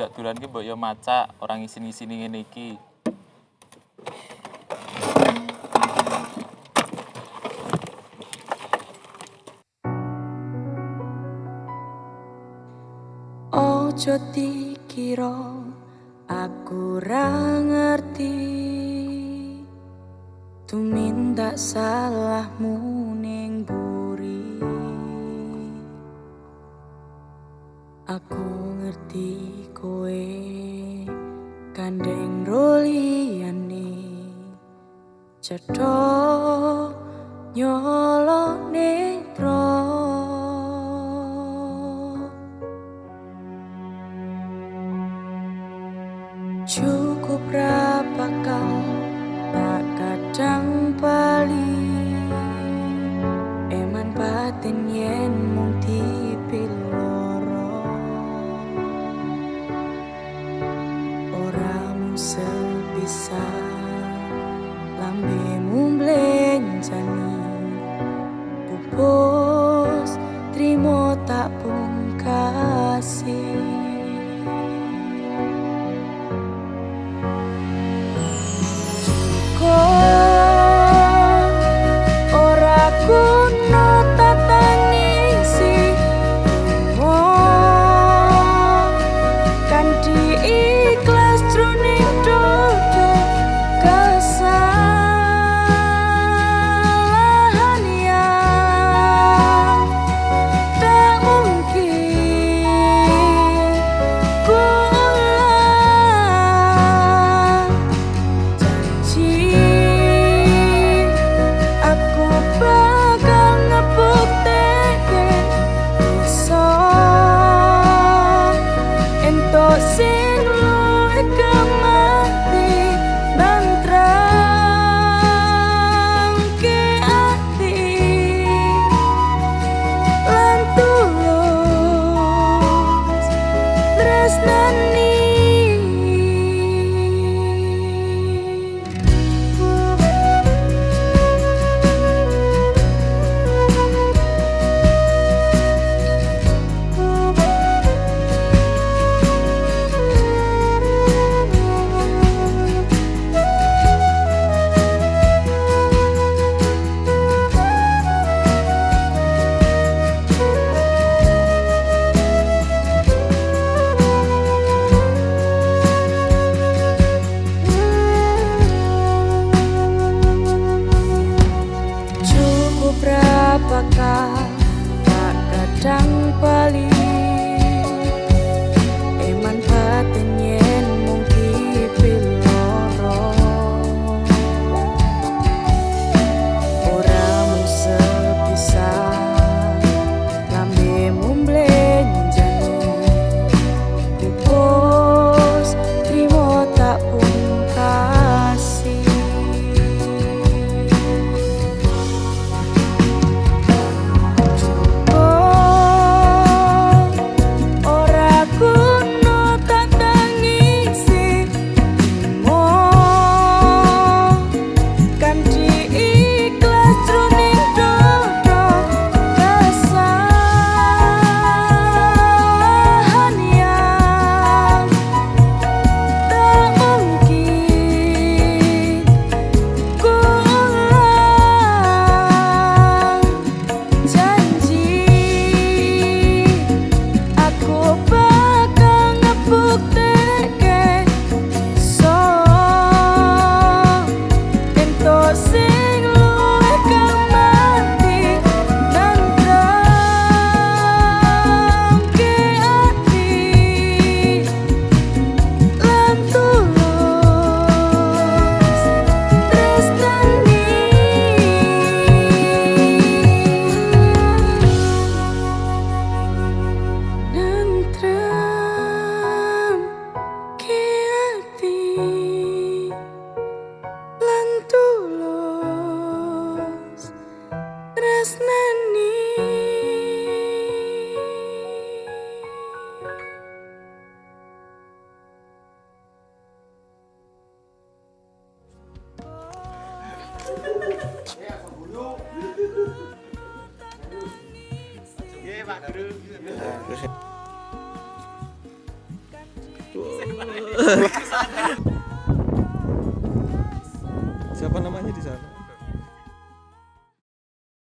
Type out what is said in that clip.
jak dolan ki mbok yo maca orang isin-isini ngene iki. Ojo dikira aku ra ngerti tumindak salahmu ning buri aku ngerti kowe kandeng roliyane cetho nyolone tro cukup ra. sepisa lambemu blenjani pupus terima tak pungkasi. tenía. Siapa namanya di sana?